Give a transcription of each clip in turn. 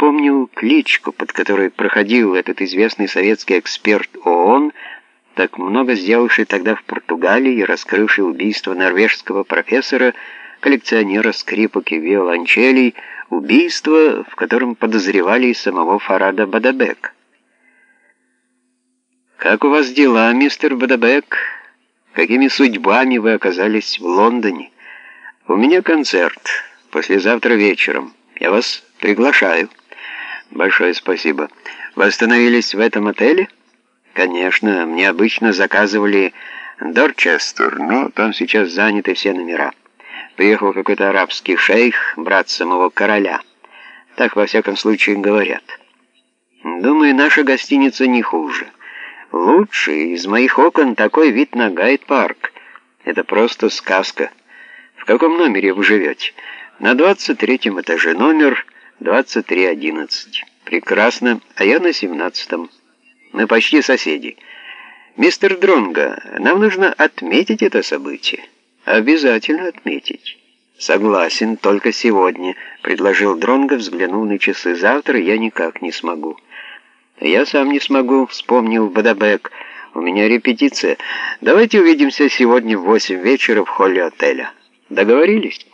помнил кличку, под которой проходил этот известный советский эксперт ООН, так много сделавший тогда в Португалии и раскрывший убийство норвежского профессора, коллекционера скрипок и виолончелей, убийство, в котором подозревали и самого Фарада Бадабек. «Как у вас дела, мистер Бадабек? Какими судьбами вы оказались в Лондоне? У меня концерт, послезавтра вечером. Я вас приглашаю». «Большое спасибо. Вы остановились в этом отеле?» «Конечно, мне обычно заказывали Дорчестер, но там сейчас заняты все номера. Приехал какой-то арабский шейх, брат самого короля. Так, во всяком случае, говорят. Думаю, наша гостиница не хуже». Лучше из моих окон такой вид на Гайд-парк. Это просто сказка. В каком номере вы живете? На 23 этаже номер 2311. Прекрасно. А я на 17-м. Мы почти соседи. Мистер Дронга, нам нужно отметить это событие. Обязательно отметить. Согласен, только сегодня, предложил Дронга, взглянул на часы. Завтра я никак не смогу. «Я сам не смогу», — вспомнил Бадабек. «У меня репетиция. Давайте увидимся сегодня в восемь вечера в холле отеля. Договорились?»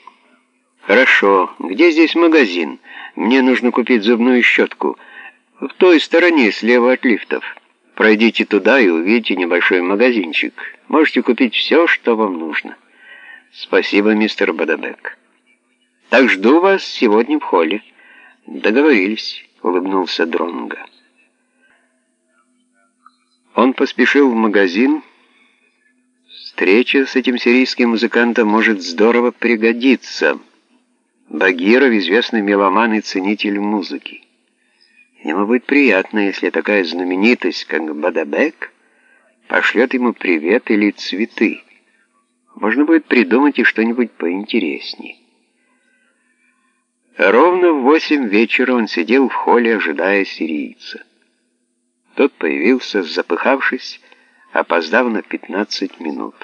«Хорошо. Где здесь магазин? Мне нужно купить зубную щетку. В той стороне, слева от лифтов. Пройдите туда и увидите небольшой магазинчик. Можете купить все, что вам нужно». «Спасибо, мистер Бадабек». «Так жду вас сегодня в холле». «Договорились», — улыбнулся Дронго. Он поспешил в магазин. Встреча с этим сирийским музыкантом может здорово пригодиться. Багиров — известный меломан и ценитель музыки. Ему будет приятно, если такая знаменитость, как Бадабек, пошлет ему привет или цветы. Можно будет придумать и что-нибудь поинтереснее. Ровно в восемь вечера он сидел в холле, ожидая сирийца. Тот появился, запыхавшись, опоздав на 15 минут.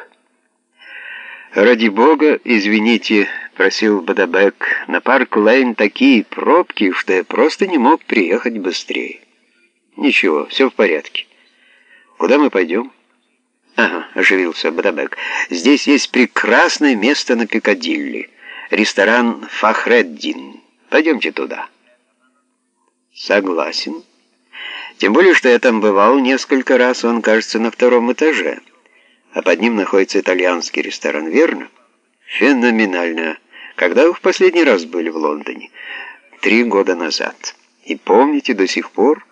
«Ради бога, извините», — просил Бадабек, — «на парк Лейн такие пробки, что я просто не мог приехать быстрее». «Ничего, все в порядке. Куда мы пойдем?» «Ага», — оживился Бадабек, — «здесь есть прекрасное место на Пикадилли, ресторан «Фахреддин». Пойдемте туда». «Согласен». Тем более, что я там бывал несколько раз, он, кажется, на втором этаже. А под ним находится итальянский ресторан, верно? Феноменально. Когда вы в последний раз были в Лондоне? Три года назад. И помните до сих пор?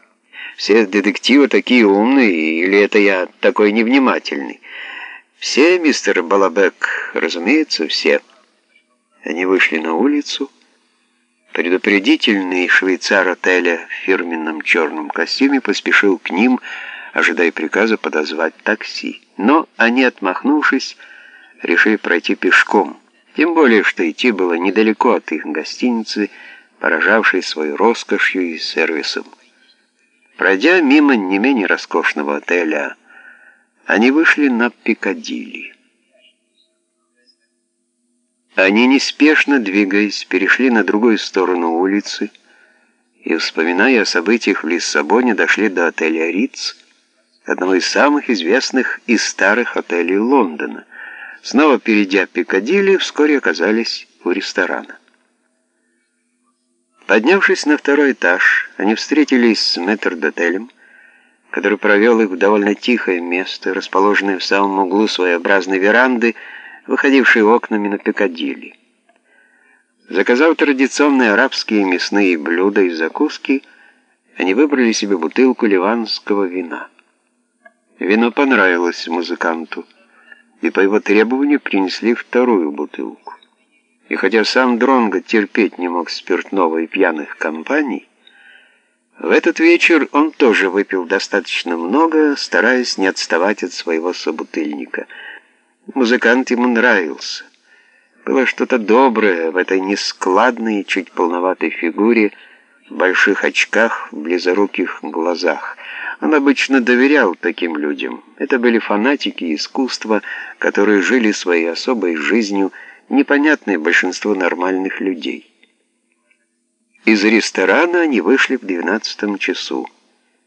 Все детективы такие умные, или это я такой невнимательный? Все, мистер Балабек, разумеется, все. Они вышли на улицу, Предупредительный швейцар отеля в фирменном черном костюме поспешил к ним, ожидая приказа подозвать такси. Но они, отмахнувшись, решили пройти пешком. Тем более, что идти было недалеко от их гостиницы, поражавшей своей роскошью и сервисом. Пройдя мимо не менее роскошного отеля, они вышли на Пикадилли. Они неспешно, двигаясь, перешли на другую сторону улицы и, вспоминая о событиях в Лиссабоне, дошли до отеля «Риц», одного из самых известных и старых отелей Лондона. Снова перейдя Пикадилли, вскоре оказались у ресторана. Поднявшись на второй этаж, они встретились с метрдотелем, который провел их в довольно тихое место, расположенное в самом углу своеобразной веранды, выходившие окнами на Пикадилли. Заказав традиционные арабские мясные блюда и закуски, они выбрали себе бутылку ливанского вина. Вино понравилось музыканту, и по его требованию принесли вторую бутылку. И хотя сам Дронго терпеть не мог спиртного и пьяных компаний, в этот вечер он тоже выпил достаточно много, стараясь не отставать от своего собутыльника – Музыкант ему нравился. Было что-то доброе в этой нескладной, чуть полноватой фигуре, в больших очках, в близоруких глазах. Он обычно доверял таким людям. Это были фанатики искусства, которые жили своей особой жизнью, непонятной большинству нормальных людей. Из ресторана они вышли в двенадцатом часу.